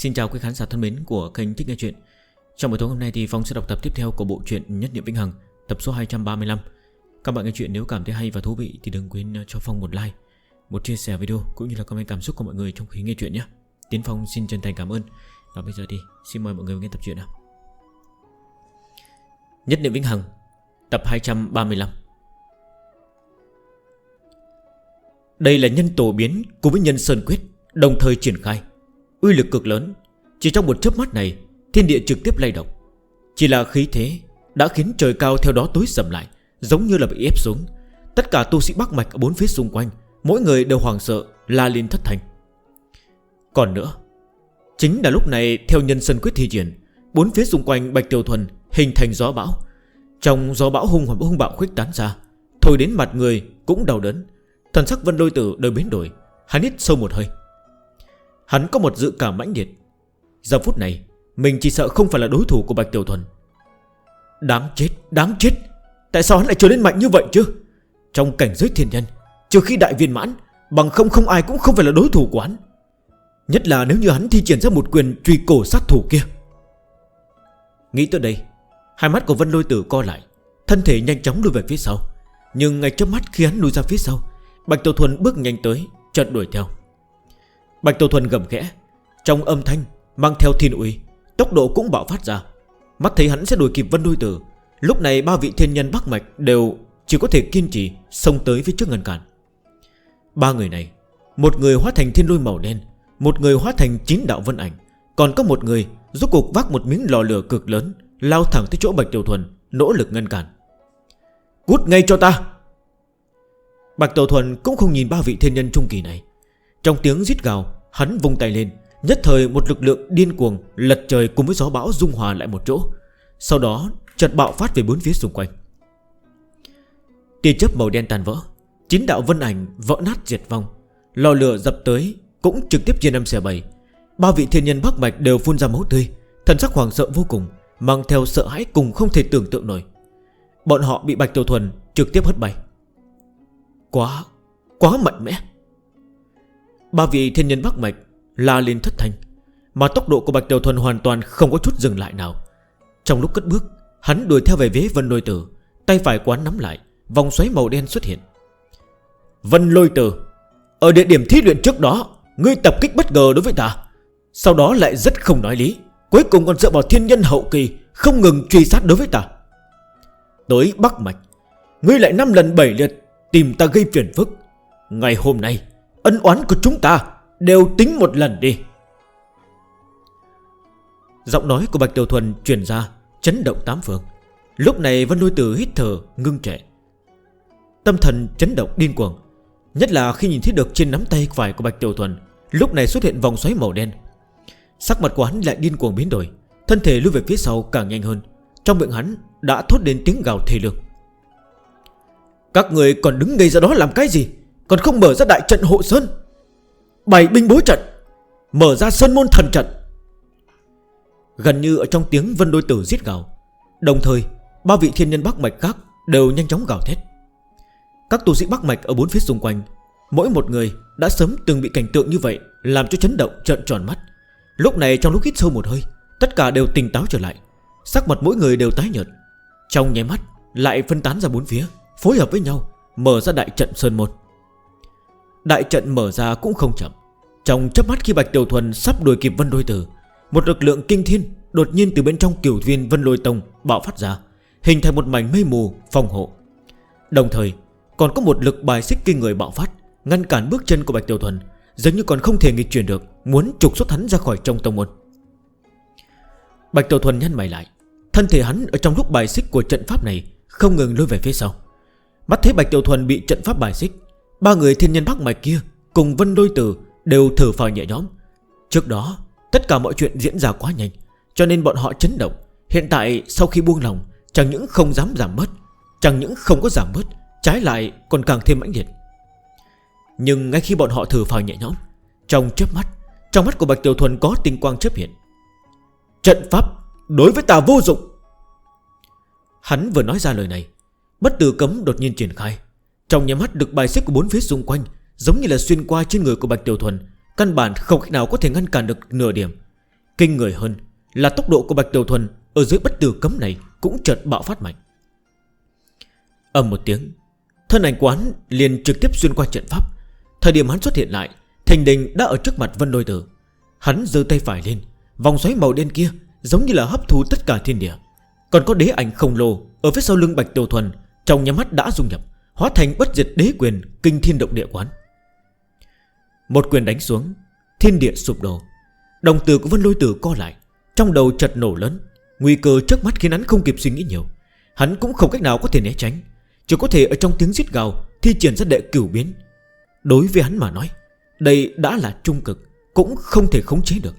Xin chào quý khán giả thân mến của kênh Thích Nghe Chuyện. Trong buổi tối hôm nay thì Phong sẽ đọc tập tiếp theo của bộ truyện Nhất Niệm Vĩnh Hằng, Tập số 235 Các bạn nghe chuyện nếu cảm thấy hay và thú vị thì đừng quên ờ, cho Phong một like, Một chia sẻ video cũng như là comment cảm xúc của mọi người trong khi nghe chuyện nhé. Tiến Phong xin chân thành cảm ơn. Và bây giờ thì xin mời mọi người nghe tập truyện nào. Nhất Niệm Vĩnh Hằng, Tập 235 Đây là nhân tổ biến cùng với nhân sơn quyết, Đồng thời triển khai. Uy lực cực lớn. Chỉ trong một chớp mắt này, Thiên địa trực tiếp lay động. Chỉ là khí thế Đã khiến trời cao theo đó tối sầm lại, Giống như là bị ép xuống. Tất cả tu sĩ bắc mạch ở bốn phía xung quanh, Mỗi người đều hoàng sợ, La lên thất thành Còn nữa, Chính là lúc này, theo nhân sân quyết thi triển, Bốn phía xung quanh Bạch Tiểu Thuần Hình thành gió bão. Trong gió bão hung hoặc hung bạo khuyết tán ra Thôi đến mặt người cũng đau đớn. Thần sắc Vân đôi Tử đều biến đổi, Hắn hít sâu một hơi. Hắn có một dự cảm mãnh liệt. Giờ phút này, Mình chỉ sợ không phải là đối thủ của Bạch Tiểu Thuần. Đáng chết Đáng chết! Tại sao hắn lại trở nên mạnh như vậy chứ? Trong cảnh giới thiên nhân, Trừ khi đại viên mãn, Bằng không không ai cũng không phải là đối thủ của hắn. Nhất là nếu như hắn thi triển ra một quyền truy cổ sát thủ kia. Nghĩ tới đây, Hai mắt của Vân Lôi Tử co lại, Thân thể nhanh chóng lùi về phía sau. Nhưng ngay trước mắt khi hắn lùi ra phía sau, Bạch Tiểu Thuần bước nhanh tới, Chợt đuổi theo. Bạch Tiểu Thuần gầm khẽ. Trong âm thanh, mang theo thiên uy, Tốc độ cũng bạo phát ra. Mắt thấy hắn sẽ đuổi kịp Vân đuôi Tử. Lúc này ba vị thiên nhân Bắc Mạch đều Chỉ có thể kiên trì xông tới phía trước ngăn cản. Ba người này, Một người hóa thành thiên lôi màu đen, Một người hóa thành chín đạo vân ảnh. Còn có một người rốt cuộc vác một miếng lò lửa cực lớn, Lao thẳng tới chỗ Bạch Tiểu Thuần, Nỗ lực ngăn cản. Cút ngay cho ta! Bạch Tiểu Thuần cũng không nhìn ba vị thiên nhân trung kỳ này. Trong tiếng giít gào Hắn vung tay lên Nhất thời một lực lượng điên cuồng Lật trời cùng với gió bão dung hòa lại một chỗ. Sau đó chợt bạo phát về bốn phía xung quanh. Tia chấp màu đen tàn vỡ Chín đạo vân ảnh vỡ nát diệt vong. Lò lửa dập tới Cũng trực tiếp chia 5 xe 7 Ba vị thiên nhân Bắc Mạch đều phun ra máu tươi Thần sắc hoàng sợ vô cùng Mang theo sợ hãi cùng không thể tưởng tượng nổi. Bọn họ bị Bạch Tiểu Thuần trực tiếp hất bay. Quá, quá mạnh mẽ. Ba vị thiên nhân bắc mạch, La lên thất thanh. Mà tốc độ của Bạch Tiểu Thuần hoàn toàn không có chút dừng lại nào. Trong lúc cất bước, Hắn đuổi theo về vế Vân Lôi Tử, Tay phải quán nắm lại, Vòng xoáy màu đen xuất hiện. Vân Lôi Tử, Ở địa điểm thi luyện trước đó, Ngươi tập kích bất ngờ đối với ta. Sau đó lại rất không nói lý, Cuối cùng còn dựa vào thiên nhân hậu kỳ, Không ngừng truy sát đối với ta. Tới Bắc Mạch, Ngươi lại 5 lần 7 lượt Tìm ta gây phiền phức. Ngày hôm nay Ân oán của chúng ta Đều tính một lần đi. Giọng nói của Bạch Tiểu Thuần truyền ra, Chấn động tám phương. Lúc này Vân Lôi Tử hít thở, ngưng trệ. Tâm thần chấn động điên cuồng, Nhất là khi nhìn thấy được trên nắm tay phải của Bạch Tiểu Thuần, Lúc này xuất hiện vòng xoáy màu đen. Sắc mặt của hắn lại điên cuồng biến đổi, Thân thể lưu về phía sau càng nhanh hơn, Trong miệng hắn đã thốt đến tiếng gào thề lương. Các người còn đứng ngây ra đó làm cái gì? Còn không mở ra đại trận hộ sơn. Bày binh bố trận. Mở ra sơn môn thần trận. Gần như ở trong tiếng vân đôi tử giết gào. Đồng thời, Ba vị thiên nhân Bắc Mạch khác đều nhanh chóng gào thét. Các tu sĩ Bắc Mạch ở bốn phía xung quanh, Mỗi một người đã sớm từng bị cảnh tượng như vậy Làm cho chấn động trận tròn mắt. Lúc này trong lúc hít sâu một hơi, Tất cả đều tỉnh táo trở lại. Sắc mặt mỗi người đều tái nhợt. Trong nháy mắt, lại phân tán ra bốn phía, Phối hợp với nhau, mở ra đại trận Sơn Môn. Đại trận mở ra cũng không chậm. Trong chấp mắt khi Bạch Tiểu Thuần sắp đuổi kịp Vân Lôi Tử, Một lực lượng kinh thiên Đột nhiên từ bên trong kiểu viên Vân Lôi Tông Bạo phát ra, Hình thành một mảnh mây mù phòng hộ. Đồng thời, còn có một lực bài xích kinh người bạo phát, Ngăn cản bước chân của Bạch Tiểu Thuần Giống như còn không thể nghịch chuyển được, Muốn trục xuất hắn ra khỏi trong tông môn. Bạch Tiểu Thuần nhăn mày lại, Thân thể hắn ở trong lúc bài xích của trận pháp này Không ngừng lôi về phía sau. Mắt thấy Bạch Tiểu Thuần bị trận pháp bài xích Ba người thiên nhân bắc mạch kia Cùng vân đôi tử đều thở phào nhẹ nhóm Trước đó, tất cả mọi chuyện diễn ra quá nhanh, Cho nên bọn họ chấn động. Hiện tại, sau khi buông lòng, Chẳng những không dám giảm bớt, Chẳng những không có giảm bớt, Trái lại còn càng thêm mãnh liệt. Nhưng ngay khi bọn họ thử phào nhẹ nhõm, Trong chớp mắt, Trong mắt của Bạch Tiểu Thuần có tinh quang chấp hiện. Trận pháp đối với ta vô dụng. Hắn vừa nói ra lời này, Bất tử cấm đột nhiên triển khai. Trong nhắm mắt được bài xích của bốn phía xung quanh, Giống như là xuyên qua trên người của Bạch Tiểu Thuần, Căn bản không cách nào có thể ngăn cản được nửa điểm. Kinh người hơn Là tốc độ của Bạch Tiểu Thuần Ở dưới bất tử cấm này cũng chợt bạo phát mạnh. Âm một tiếng, Thân ảnh quán liền trực tiếp xuyên qua trận pháp. Thời điểm hắn xuất hiện lại, Thành đình đã ở trước mặt Vân Đôi Tử. Hắn giơ tay phải lên, Vòng xoáy màu đen kia giống như là hấp thu tất cả thiên địa. Còn có đế ảnh khổng lồ Ở phía sau lưng Bạch Tiểu Thuần, Trong nhắm mắt đã dung nhập. Hóa thành bất diệt đế quyền Kinh thiên động địa quán. Một quyền đánh xuống, Thiên địa sụp đổ, Đồng tử của Vân Lôi Tử co lại, Trong đầu chật nổ lớn, Nguy cơ trước mắt khiến hắn không kịp suy nghĩ nhiều. Hắn cũng không cách nào có thể né tránh, Chỉ có thể ở trong tiếng giết gào Thi triển ra đệ cửu biến. Đối với hắn mà nói, Đây đã là trung cực, Cũng không thể khống chế được.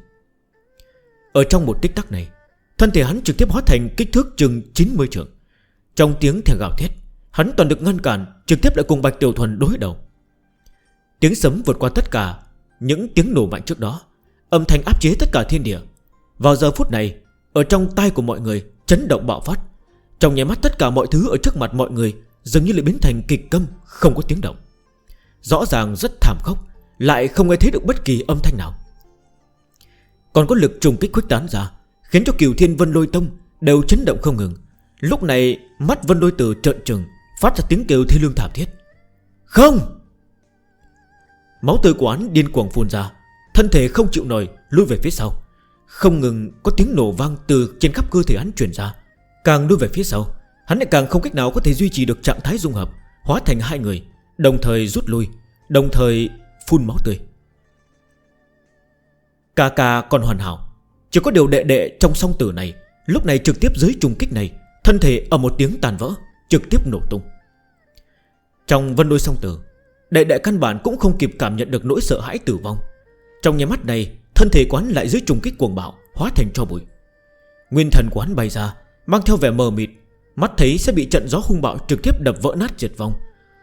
Ở trong một tích tắc này, Thân thể hắn trực tiếp hóa thành kích thước chừng 90 trường Trong tiếng thẻ gào thét Hắn toàn được ngăn cản, Trực tiếp lại cùng Bạch Tiểu Thuần đối đầu. Tiếng sấm vượt qua tất cả Những tiếng nổ mạnh trước đó, Âm thanh áp chế tất cả thiên địa. Vào giờ phút này, Ở trong tay của mọi người Chấn động bạo phát. Trong nháy mắt tất cả mọi thứ ở trước mặt mọi người Dường như lại biến thành kịch câm, Không có tiếng động. Rõ ràng rất thảm khốc, Lại không nghe thấy được bất kỳ âm thanh nào. Còn có lực trùng kích khuếch tán ra, Khiến cho kiều thiên vân lôi tông Đều chấn động không ngừng. Lúc này, mắt Vân Đôi Tử trợn trừng Phát ra tiếng kêu thê lương thảm thiết. Không! Máu tươi của hắn điên cuồng phun ra, Thân thể không chịu nổi, lui về phía sau. Không ngừng có tiếng nổ vang từ trên khắp cơ thể hắn chuyển ra. Càng lui về phía sau, Hắn lại càng không cách nào có thể duy trì được trạng thái dung hợp, Hóa thành hai người, Đồng thời rút lui, Đồng thời phun máu tươi. Cà cà còn hoàn hảo, Chỉ có điều đệ đệ trong song tử này, Lúc này trực tiếp dưới trùng kích này, Thân thể ở một tiếng tàn vỡ. Trực tiếp nổ tung. Trong vân đôi song tử Đại đại căn bản cũng không kịp cảm nhận được nỗi sợ hãi tử vong. Trong nhà mắt này, Thân thể quán lại dưới trùng kích cuồng bạo, Hóa thành cho bụi. Nguyên thần quán bay ra, Mang theo vẻ mờ mịt, Mắt thấy sẽ bị trận gió hung bạo trực tiếp đập vỡ nát diệt vong.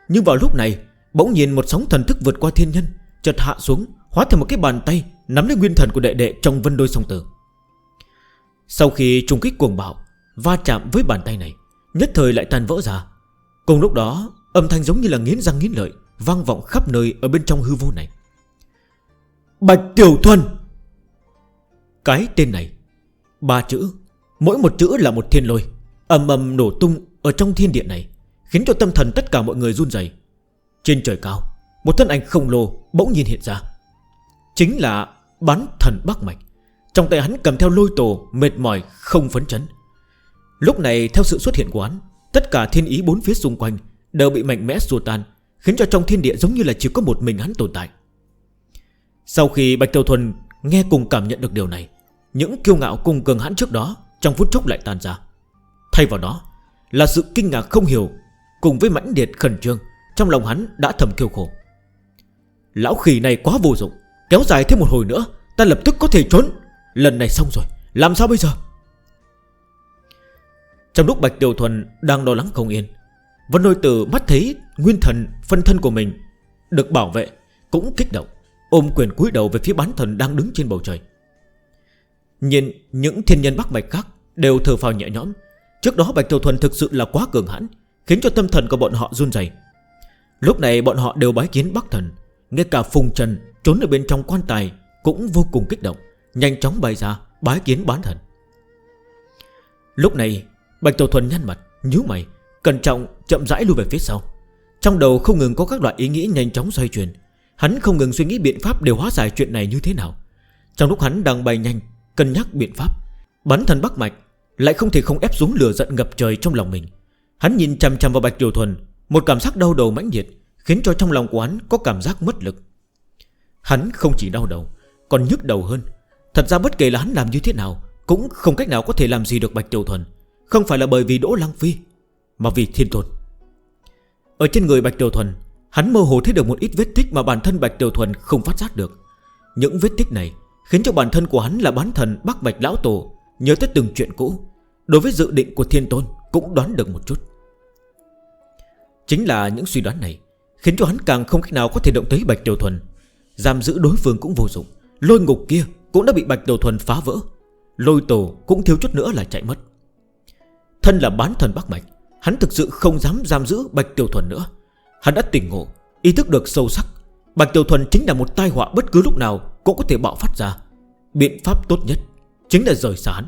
Nhưng vào lúc này, Bỗng nhìn một sóng thần thức vượt qua thiên nhân, chợt hạ xuống, Hóa thành một cái bàn tay Nắm lấy nguyên thần của đệ đệ trong vân đôi song tử. Sau khi trùng kích cuồng bạo, Va chạm với bàn tay này Nhất thời lại tan vỡ ra. Cùng lúc đó, âm thanh giống như là nghiến răng nghiến lợi, Vang vọng khắp nơi ở bên trong hư vô này. Bạch Tiểu Thuần! Cái tên này, Ba chữ, Mỗi một chữ là một thiên lôi Âm âm nổ tung ở trong thiên địa này, Khiến cho tâm thần tất cả mọi người run dày Trên trời cao, Một thân ảnh khổng lồ bỗng nhiên hiện ra. Chính là bán thần Bắc Mạch. Trong tay hắn cầm theo lôi tổ, Mệt mỏi, không phấn chấn. Lúc này, theo sự xuất hiện của hắn, Tất cả thiên ý bốn phía xung quanh Đều bị mạnh mẽ xua tan, Khiến cho trong thiên địa giống như là chỉ có một mình hắn tồn tại. Sau khi Bạch Tiêu Thuần Nghe cùng cảm nhận được điều này, Những kiêu ngạo cùng cường hãn trước đó Trong phút chốc lại tan ra. Thay vào đó, là sự kinh ngạc không hiểu Cùng với mãnh điệt khẩn trương Trong lòng hắn đã thầm kêu khổ. Lão khỉ này quá vô dụng, Kéo dài thêm một hồi nữa, Ta lập tức có thể trốn. Lần này xong rồi, Làm sao bây giờ? Trong lúc Bạch Tiểu Thuần đang lo lắng không yên, Vân Đôi Tử mắt thấy Nguyên thần, phân thân của mình Được bảo vệ, cũng kích động, Ôm quyền cúi đầu về phía bán thần đang đứng trên bầu trời. Nhìn những thiên nhân Bắc Bạch khác Đều thở phào nhẹ nhõm. Trước đó Bạch Tiểu Thuần thực sự là quá cường hãn, Khiến cho tâm thần của bọn họ run dày Lúc này bọn họ đều bái kiến Bắc Thần, Ngay cả Phùng Trần trốn ở bên trong quan tài Cũng vô cùng kích động, Nhanh chóng bay ra bái kiến bán thần. Lúc này Bạch Tiểu Thuần nhăn mặt, nhíu mày, Cẩn trọng chậm rãi lùi về phía sau. Trong đầu không ngừng có các loại ý nghĩ nhanh chóng xoay chuyển. Hắn không ngừng suy nghĩ biện pháp để hóa giải chuyện này như thế nào. Trong lúc hắn đang bay nhanh, Cân nhắc biện pháp, Bắn thần Bắc Mạch Lại không thể không ép xuống lửa giận ngập trời trong lòng mình. Hắn nhìn chằm chằm vào Bạch Tiểu Thuần, Một cảm giác đau đầu mãnh liệt, Khiến cho trong lòng của hắn có cảm giác mất lực. Hắn không chỉ đau đầu, Còn nhức đầu hơn. Thật ra bất kể là hắn làm như thế nào, Cũng không cách nào có thể làm gì được Bạch Tiểu Thuần. Không phải là bởi vì Đỗ Lăng Phi, Mà vì thiên tôn Ở trên người Bạch Tiểu Thuần, Hắn mơ hồ thấy được một ít vết tích mà bản thân Bạch Tiểu Thuần không phát giác được. Những vết tích này Khiến cho bản thân của hắn là bán thần Bắc Bạch Lão Tổ, Nhớ tới từng chuyện cũ, Đối với dự định của thiên tôn cũng đoán được một chút. Chính là những suy đoán này Khiến cho hắn càng không cách nào có thể động tới Bạch Tiểu Thuần. Giam giữ đối phương cũng vô dụng, Lôi ngục kia cũng đã bị Bạch Tiểu Thuần phá vỡ. Lôi tổ cũng thiếu chút nữa là chạy mất. Thân là bán thần Bắc Mạch, Hắn thực sự không dám giam giữ Bạch Tiểu Thuần nữa. Hắn đã tỉnh ngộ, Ý thức được sâu sắc, Bạch Tiểu Thuần chính là một tai họa bất cứ lúc nào Cũng có thể bạo phát ra. Biện pháp tốt nhất Chính là rời xa hắn.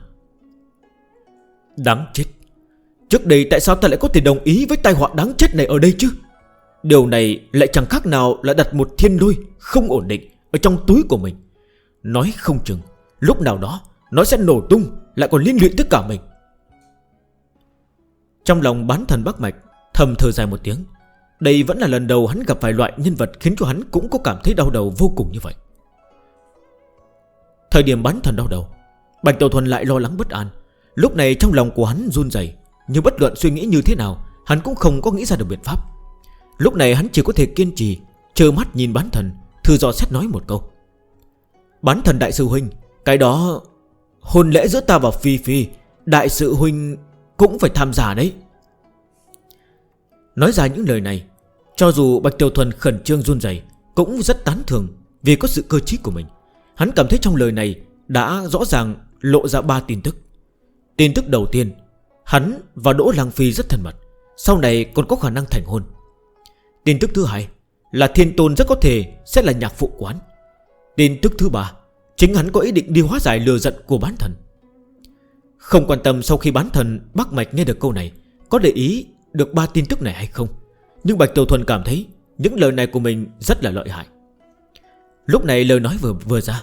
Đáng chết! Trước đây tại sao ta lại có thể đồng ý với tai họa đáng chết này ở đây chứ? Điều này lại chẳng khác nào là đặt một thiên lôi không ổn định Ở trong túi của mình. Nói không chừng, Lúc nào đó, nó sẽ nổ tung, Lại còn liên lụy tất cả mình. Trong lòng bán thần Bắc Mạch, Thầm thờ dài một tiếng. Đây vẫn là lần đầu hắn gặp vài loại nhân vật Khiến cho hắn cũng có cảm thấy đau đầu vô cùng như vậy. Thời điểm bán thần đau đầu, Bạch Tiểu Thuần lại lo lắng bất an. Lúc này trong lòng của hắn run dày Nhưng bất luận suy nghĩ như thế nào, Hắn cũng không có nghĩ ra được biện pháp. Lúc này hắn chỉ có thể kiên trì Chờ mắt nhìn bán thần Thư dò xét nói một câu. Bán thần đại sư huynh, Cái đó, Hôn lễ giữa ta và Phi Phi, Đại sư huynh cũng phải tham gia đấy. Nói ra những lời này, Cho dù Bạch Tiểu Thuần khẩn trương run dày Cũng rất tán thường Vì có sự cơ trí của mình. Hắn cảm thấy trong lời này Đã rõ ràng lộ ra ba tin tức. Tin tức đầu tiên, Hắn và Đỗ Lăng Phi rất thân mật, Sau này còn có khả năng thành hôn. Tin tức thứ hai Là thiên tôn rất có thể sẽ là nhạc phụ quán. Tin tức thứ ba, Chính hắn có ý định đi hóa giải lừa giận của bán thần. Không quan tâm sau khi bán thần Bác Mạch nghe được câu này, Có để ý được ba tin tức này hay không? Nhưng Bạch Tiểu Thuần cảm thấy Những lời này của mình rất là lợi hại. Lúc này lời nói vừa vừa ra,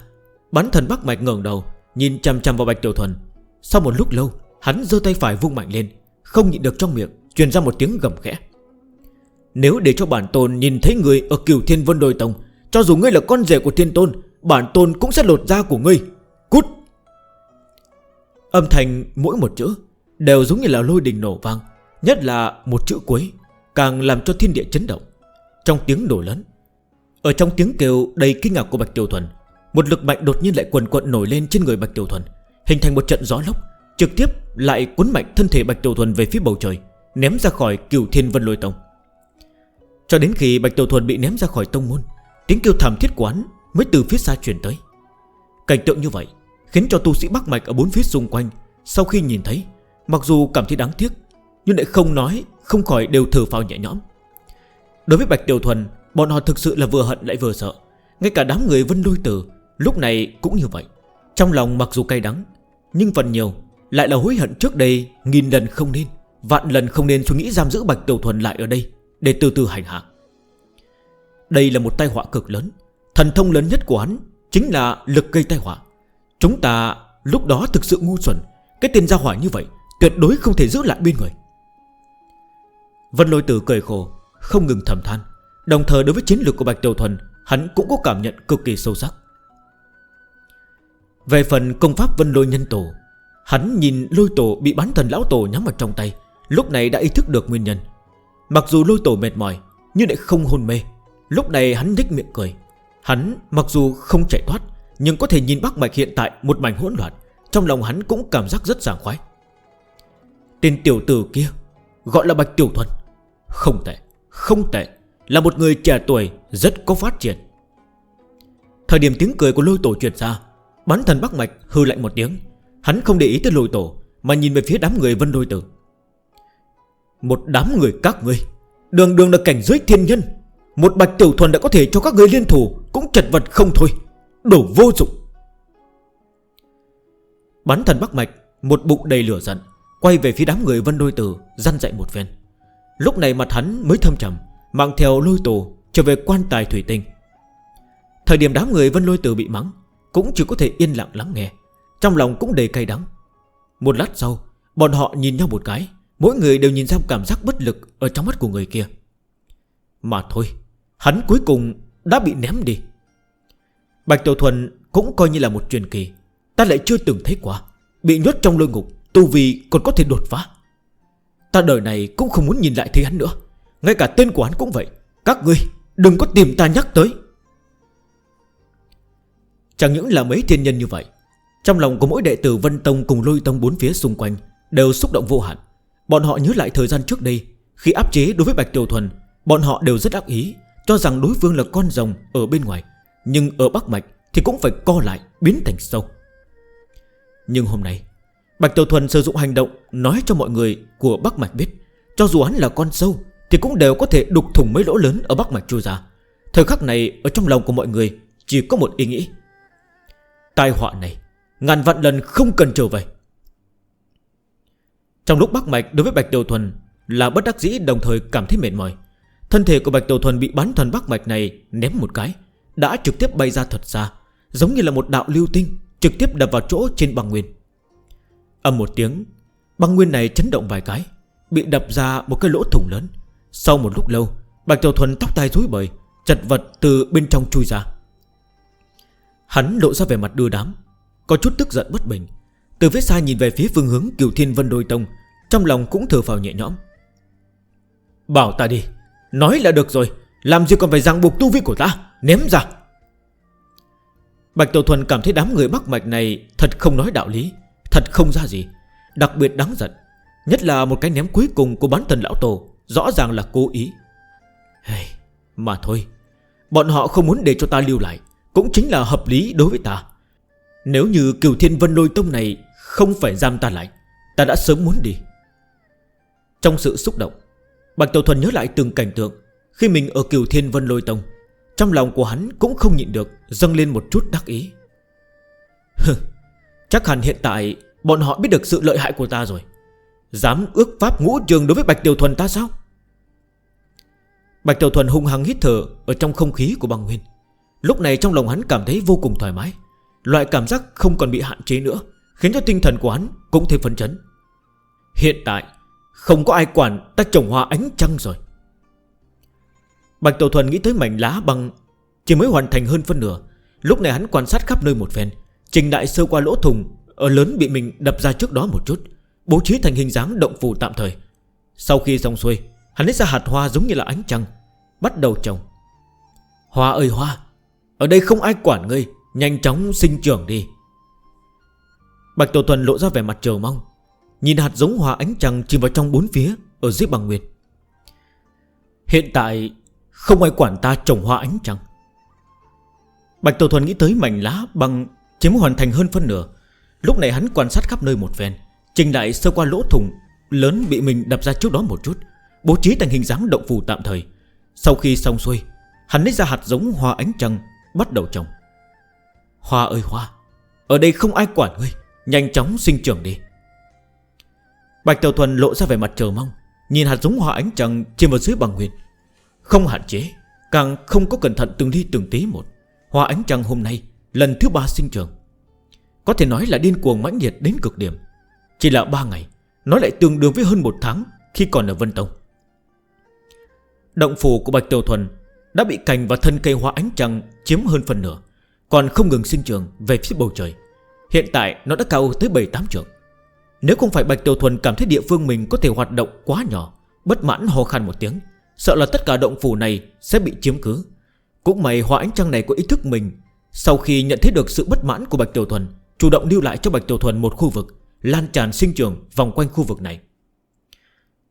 Bán thần Bác Mạch ngờn đầu, Nhìn chằm chằm vào Bạch Tiểu Thuần. Sau một lúc lâu, Hắn dơ tay phải vung mạnh lên, Không nhịn được trong miệng, Truyền ra một tiếng gầm khẽ. Nếu để cho bản tôn nhìn thấy người Ở cửu thiên vân đồi tông, Cho dù ngươi là con rể của thiên tôn, Bản tôn cũng sẽ lột da của ngươi. Âm thanh mỗi một chữ Đều giống như là lôi đình nổ vang, Nhất là một chữ cuối Càng làm cho thiên địa chấn động. Trong tiếng nổ lớn, Ở trong tiếng kêu đầy kinh ngạc của Bạch Tiểu Thuần, Một lực mạnh đột nhiên lại quần quận nổi lên trên người Bạch Tiểu Thuần, Hình thành một trận gió lốc, Trực tiếp lại cuốn mạnh thân thể Bạch Tiểu Thuần về phía bầu trời, Ném ra khỏi cửu thiên vân lôi tông. Cho đến khi Bạch Tiểu Thuần bị ném ra khỏi tông môn, Tiếng kêu thảm thiết quán mới từ phía xa chuyển tới. Cảnh tượng như vậy Khiến cho tu sĩ Bắc Mạch ở bốn phía xung quanh, Sau khi nhìn thấy, Mặc dù cảm thấy đáng tiếc, Nhưng lại không nói, Không khỏi đều thở phào nhẹ nhõm. Đối với Bạch Tiểu Thuần, Bọn họ thực sự là vừa hận lại vừa sợ, Ngay cả đám người vân đôi tử Lúc này cũng như vậy. Trong lòng mặc dù cay đắng, Nhưng phần nhiều Lại là hối hận trước đây Nghìn lần không nên, Vạn lần không nên suy nghĩ giam giữ Bạch Tiểu Thuần lại ở đây Để từ từ hành hạ. Đây là một tai họa cực lớn, Thần thông lớn nhất của hắn Chính là lực gây tai họa. Chúng ta lúc đó thực sự ngu xuẩn. Cái tên gia hỏa như vậy, Tuyệt đối không thể giữ lại bên người. Vân lôi tử cười khổ, Không ngừng thầm than. Đồng thời đối với chiến lược của Bạch Tiểu Thuần, Hắn cũng có cảm nhận cực kỳ sâu sắc. Về phần công pháp vân lôi nhân tổ, Hắn nhìn lôi tổ bị bán thần lão tổ nhắm vào trong tay, Lúc này đã ý thức được nguyên nhân. Mặc dù lôi tổ mệt mỏi, Nhưng lại không hôn mê. Lúc này hắn nhích miệng cười. Hắn mặc dù không chạy thoát nhưng có thể nhìn bác mạch hiện tại một mảnh hỗn loạn Trong lòng hắn cũng cảm giác rất sảng khoái. Tên tiểu tử kia Gọi là Bạch Tiểu Thuần. Không tệ, không tệ Là một người trẻ tuổi rất có phát triển. Thời điểm tiếng cười của lôi tổ truyền ra bán thần Bắc Mạch hư lạnh một tiếng. Hắn không để ý tới lôi tổ Mà nhìn về phía đám người vân đôi tử. Một đám người các ngươi Đường đường là cảnh giới thiên nhân. Một bạch tiểu thuần đã có thể cho các người liên thủ Cũng chật vật không thôi. Đồ vô dụng. Bắn thần Bắc Mạch, Một bụng đầy lửa giận, Quay về phía đám người Vân Đôi Tử, Răn dạy một phen. Lúc này mặt hắn mới thâm trầm, Mang theo lôi tù trở về quan tài thủy tinh. Thời điểm đám người Vân Lôi Tử bị mắng, Cũng chỉ có thể yên lặng lắng nghe, Trong lòng cũng đầy cay đắng. Một lát sau, Bọn họ nhìn nhau một cái, Mỗi người đều nhìn ra cảm giác bất lực Ở trong mắt của người kia. Mà thôi, Hắn cuối cùng đã bị ném đi. Bạch Tiểu Thuần cũng coi như là một truyền kỳ. Ta lại chưa từng thấy quá Bị nhốt trong lôi ngục, Tu vi còn có thể đột phá. Ta đời này cũng không muốn nhìn lại thấy hắn nữa. Ngay cả tên của hắn cũng vậy. Các ngươi đừng có tìm ta nhắc tới. Chẳng những là mấy thiên nhân như vậy, Trong lòng của mỗi đệ tử Vân Tông cùng lôi tông bốn phía xung quanh Đều xúc động vô hạn. Bọn họ nhớ lại thời gian trước đây, Khi áp chế đối với Bạch Tiểu Thuần, Bọn họ đều rất ác ý, Cho rằng đối phương là con rồng ở bên ngoài. Nhưng ở Bắc Mạch thì cũng phải co lại, biến thành sâu. Nhưng hôm nay, Bạch Tiểu Thuần sử dụng hành động Nói cho mọi người của Bắc Mạch biết, Cho dù hắn là con sâu Thì cũng đều có thể đục thủng mấy lỗ lớn ở Bắc Mạch chui ra. Thời khắc này, ở trong lòng của mọi người, Chỉ có một ý nghĩ. Tai họa này, Ngàn vạn lần không cần trở về. Trong lúc Bắc Mạch đối với Bạch Tiểu Thuần Là bất đắc dĩ đồng thời cảm thấy mệt mỏi, Thân thể của Bạch Tiểu Thuần bị bán thần Bắc Mạch này ném một cái. Đã trực tiếp bay ra thật xa, Giống như là một đạo lưu tinh Trực tiếp đập vào chỗ trên băng nguyên. Âm một tiếng, Băng nguyên này chấn động vài cái, Bị đập ra một cái lỗ thủng lớn. Sau một lúc lâu, Bạch Tiểu Thuần tóc tai rối bời, Chật vật từ bên trong chui ra. Hắn lộ ra về mặt đưa đám, Có chút tức giận bất bình, Từ vết xa nhìn về phía phương hướng Kiều Thiên Vân Đôi Tông, Trong lòng cũng thở vào nhẹ nhõm. Bảo ta đi, Nói là được rồi làm gì còn phải ràng buộc tu vi của ta? Ném ra. Bạch Tiểu Thuần cảm thấy đám người Bắc Mạch này Thật không nói đạo lý Thật không ra gì. Đặc biệt đáng giận Nhất là một cái ném cuối cùng của bán thần lão tổ Rõ ràng là cố ý. Hey, Mà thôi Bọn họ không muốn để cho ta lưu lại Cũng chính là hợp lý đối với ta. Nếu như Cửu Thiên Vân Lôi Tông này Không phải giam ta lại Ta đã sớm muốn đi. Trong sự xúc động Bạch Tiểu Thuần nhớ lại từng cảnh tượng khi mình ở cửu thiên vân lôi tông, Trong lòng của hắn cũng không nhịn được Dâng lên một chút đắc ý. Chắc hẳn hiện tại Bọn họ biết được sự lợi hại của ta rồi. Dám ước pháp ngũ trường đối với Bạch Tiểu Thuần ta sao? Bạch Tiểu Thuần hung hăng hít thở Ở trong không khí của băng nguyên Lúc này trong lòng hắn cảm thấy vô cùng thoải mái. Loại cảm giác không còn bị hạn chế nữa, Khiến cho tinh thần của hắn cũng thêm phấn chấn. Hiện tại, Không có ai quản ta trồng hoa ánh trăng rồi. Bạch Tổ Thuần nghĩ tới mảnh lá bằng Chỉ mới hoàn thành hơn phân nửa. Lúc này hắn quan sát khắp nơi một phen, Trình đại sơ qua lỗ thùng, Ở lớn bị mình đập ra trước đó một chút, Bố trí thành hình dáng động phủ tạm thời. Sau khi xong xuôi, Hắn lấy ra hạt hoa giống như là ánh trăng, Bắt đầu trồng. Hoa ơi hoa, Ở đây không ai quản ngươi, Nhanh chóng sinh trưởng đi. Bạch Tổ Thuần lộ ra vẻ mặt chờ mong, Nhìn hạt giống hoa ánh trăng chìm vào trong bốn phía Ở dưới bằng nguyệt Hiện tại không ai quản ta trồng hoa ánh trăng. Bạch Tổ Thuần nghĩ tới mảnh lá bằng chiếm hoàn thành hơn phân nửa. Lúc này hắn quan sát khắp nơi một ven Trình lại sơ qua lỗ thùng Lớn bị mình đập ra trước đó một chút, Bố trí thành hình dáng động phù tạm thời. Sau khi xong xuôi, Hắn lấy ra hạt giống hoa ánh trăng, Bắt đầu trồng. Hoa ơi hoa, Ở đây không ai quản ngươi, Nhanh chóng sinh trưởng đi. Bạch Tiểu Thuần lộ ra vẻ mặt chờ mong, Nhìn hạt giống hoa ánh trăng trên vào dưới bằng huyền không hạn chế, Càng không có cẩn thận từng ly từng tí một. Hoa ánh trăng hôm nay, Lần thứ ba sinh trường. Có thể nói là điên cuồng mãnh nhiệt đến cực điểm. Chỉ là 3 ngày, Nó lại tương đương với hơn 1 tháng Khi còn ở Vân Tông. Động phủ của Bạch Tiểu Thuần Đã bị cành và thân cây hoa ánh trăng Chiếm hơn phần nửa, Còn không ngừng sinh trường về phía bầu trời. Hiện tại, nó đã cao tới 7-8 trường Nếu không phải Bạch Tiểu Thuần cảm thấy địa phương mình Có thể hoạt động quá nhỏ, Bất mãn hồ khăn một tiếng Sợ là tất cả động phủ này sẽ bị chiếm cứ. Cũng may Hoa Ánh Trăng này có ý thức mình, Sau khi nhận thấy được sự bất mãn của Bạch Tiểu Thuần, Chủ động lưu lại cho Bạch Tiểu Thuần một khu vực, Lan tràn sinh trường vòng quanh khu vực này.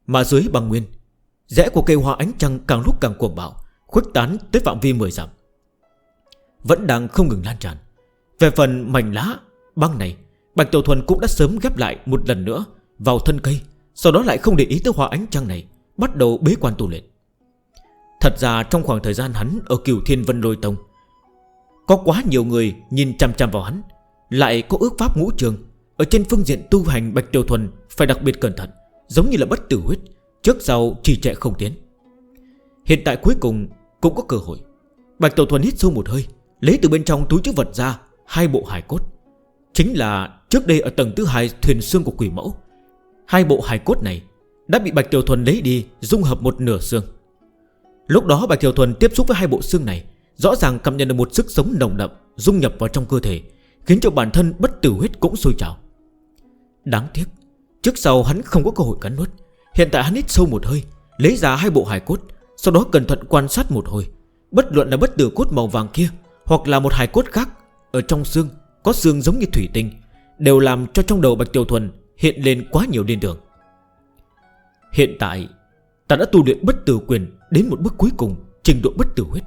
Mà dưới bằng nguyên, Rẽ của cây hoa ánh trăng càng lúc càng cuồng bạo, Khuếch tán tới phạm vi 10 dặm. Vẫn đang không ngừng lan tràn. Về phần mảnh lá, Băng này, Bạch Tiểu Thuần cũng đã sớm ghép lại một lần nữa Vào thân cây, Sau đó lại không để ý tới hoa ánh trăng này, Bắt đầu bế quan tu luyện. Thật ra trong khoảng thời gian hắn Ở cửu thiên vân lôi tông, Có quá nhiều người nhìn chăm chăm vào hắn, Lại có ước pháp ngũ trường. Ở trên phương diện tu hành Bạch tiểu Thuần Phải đặc biệt cẩn thận, Giống như là bất tử huyết, Trước sau chỉ trẻ không tiến. Hiện tại cuối cùng cũng có cơ hội. Bạch Tiểu Thuần hít sâu một hơi, Lấy từ bên trong túi chữ vật ra Hai bộ hài cốt. Chính là trước đây ở tầng thứ hai thuyền xương của quỷ mẫu. Hai bộ hài cốt này Đã bị Bạch Tiểu Thuần lấy đi Dung hợp một nửa xương. Lúc đó Bạch Thiều Thuần tiếp xúc với hai bộ xương này, Rõ ràng cảm nhận được một sức sống nồng đậm, Dung nhập vào trong cơ thể, Khiến cho bản thân bất tử huyết cũng sôi trào. Đáng tiếc, Trước sau hắn không có cơ hội cắn nuốt, Hiện tại hắn ít sâu một hơi, Lấy ra hai bộ hài cốt, Sau đó cẩn thận quan sát một hồi, Bất luận là bất tử cốt màu vàng kia Hoặc là một hài cốt khác Ở trong xương, có xương giống như thủy tinh, Đều làm cho trong đầu Bạch Tiểu Thuần Hiện lên quá nhiều liên tưởng. Hiện tại, Ta đã tu luyện bất tử quyền Đến một bước cuối cùng, Trình độ bất tử huyết.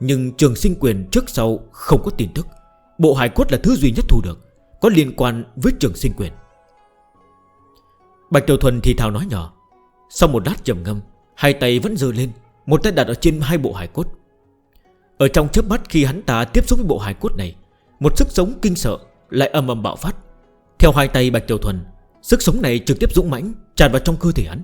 Nhưng trường sinh quyền trước sau không có tin tức. Bộ hải cốt là thứ duy nhất thu được, Có liên quan với trường sinh quyền. Bạch Tiểu Thuần thì thào nói nhỏ. Sau một đát trầm ngâm, Hai tay vẫn dơ lên, Một tay đặt ở trên hai bộ hải cốt. Ở trong chớp mắt khi hắn ta tiếp xúc với bộ hải cốt này, Một sức sống kinh sợ Lại âm âm bạo phát. Theo hai tay Bạch Tiểu Thuần, Sức sống này trực tiếp dũng mãnh tràn vào trong cơ thể hắn.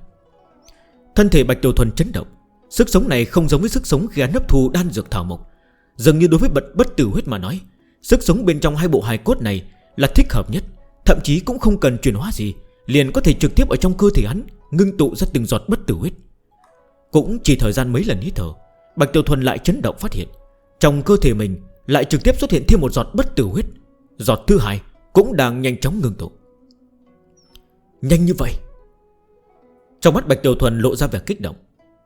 Thân thể Bạch Tiểu Thuần chấn động Sức sống này không giống với sức sống khi hắn hấp thu đan dược thảo mộc. Dường như đối với bật bất tử huyết mà nói, Sức sống bên trong hai bộ hài cốt này là thích hợp nhất, Thậm chí cũng không cần chuyển hóa gì, Liền có thể trực tiếp ở trong cơ thể hắn Ngưng tụ ra từng giọt bất tử huyết. Cũng chỉ thời gian mấy lần hít thở, Bạch Tiểu Thuần lại chấn động phát hiện, Trong cơ thể mình lại trực tiếp xuất hiện thêm một giọt bất tử huyết. Giọt thứ hai cũng đang nhanh chóng ngưng tụ. Nhanh như vậy? Trong mắt Bạch Tiểu Thuần lộ ra vẻ kích động.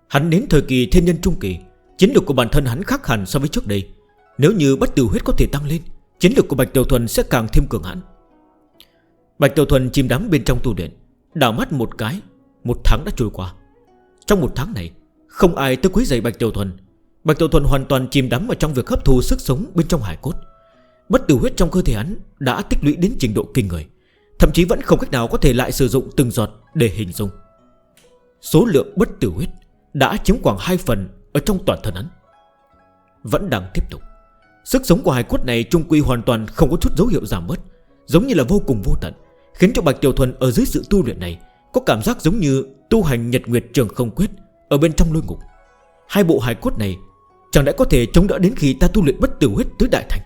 Hắn đến thời kỳ thiên nhân trung kỳ, Chiến lược của bản thân hắn khác hẳn so với trước đây. Nếu như bất tử huyết có thể tăng lên, Chiến lược của Bạch Tiểu Thuần sẽ càng thêm cường hãn. Bạch Tiểu Thuần chìm đắm bên trong tu điện Đảo mắt một cái, Một tháng đã trôi qua. Trong một tháng này, Không ai tới quấy giày Bạch Tiểu Thuần. Bạch Tiểu Thuần hoàn toàn chìm đắm vào trong việc hấp thu sức sống bên trong hải cốt. Bất tử huyết trong cơ thể hắn đã tích lũy đến trình độ kinh người, Thậm chí vẫn không cách nào có thể lại sử dụng từng giọt để hình dung. Số lượng bất tử huyết đã chiếm khoảng 2 phần Ở trong toàn thân hắn. Vẫn đang tiếp tục. Sức sống của hải cốt này trung quy hoàn toàn không có chút dấu hiệu giảm mất Giống như là vô cùng vô tận, Khiến cho Bạch Tiểu Thuần ở dưới sự tu luyện này Có cảm giác giống như tu hành nhật nguyệt trường không quyết Ở bên trong lôi ngục. Hai bộ hải cốt này Chẳng đã có thể chống đỡ đến khi ta tu luyện bất tử huyết tới đại thành?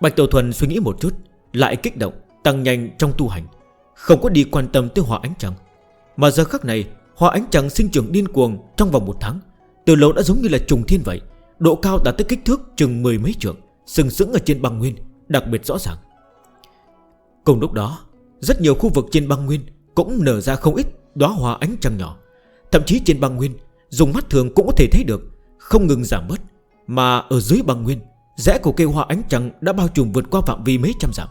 Bạch Tiểu Thuần suy nghĩ một chút, Lại kích động, tăng nhanh trong tu hành, Không có đi quan tâm tới hỏa ánh trăng. Mà giờ khắc này Hoa ánh trắng sinh trưởng điên cuồng trong vòng một tháng. Từ lâu đã giống như là trùng thiên vậy. Độ cao đã tới kích thước chừng mười mấy trượng, Sừng sững ở trên băng nguyên, Đặc biệt rõ ràng. Cùng lúc đó, Rất nhiều khu vực trên băng nguyên Cũng nở ra không ít đóa hoa ánh trăng nhỏ. Thậm chí trên băng nguyên, Dùng mắt thường cũng có thể thấy được, Không ngừng giảm bớt, Mà ở dưới băng nguyên, Rẽ của cây hoa ánh trăng đã bao trùm vượt qua phạm vi mấy trăm giảm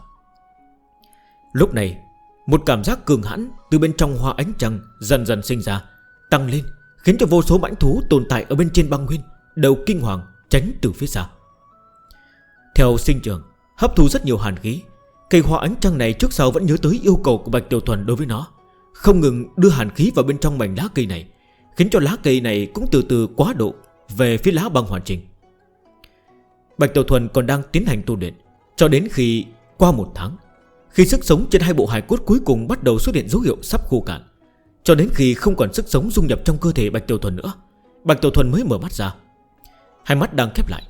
Lúc này một cảm giác cường hãn từ bên trong hoa ánh trăng dần dần sinh ra, Tăng lên, khiến cho vô số mãnh thú tồn tại ở bên trên băng nguyên, đều kinh hoàng, tránh từ phía xa. Theo sinh trường hấp thu rất nhiều hàn khí, Cây hoa ánh trăng này trước sau vẫn nhớ tới yêu cầu của Bạch Tiểu Thuần đối với nó. Không ngừng đưa hàn khí vào bên trong mảnh lá cây này, Khiến cho lá cây này cũng từ từ quá độ Về phía lá băng hoàn chỉnh. Bạch Tiểu Thuần còn đang tiến hành tu luyện, Cho đến khi qua một tháng khi sức sống trên hai bộ hài cốt cuối cùng bắt đầu xuất hiện dấu hiệu sắp khô cạn, Cho đến khi không còn sức sống dung nhập trong cơ thể Bạch Tiểu Thuần nữa, Bạch Tiểu Thuần mới mở mắt ra. Hai mắt đang khép lại,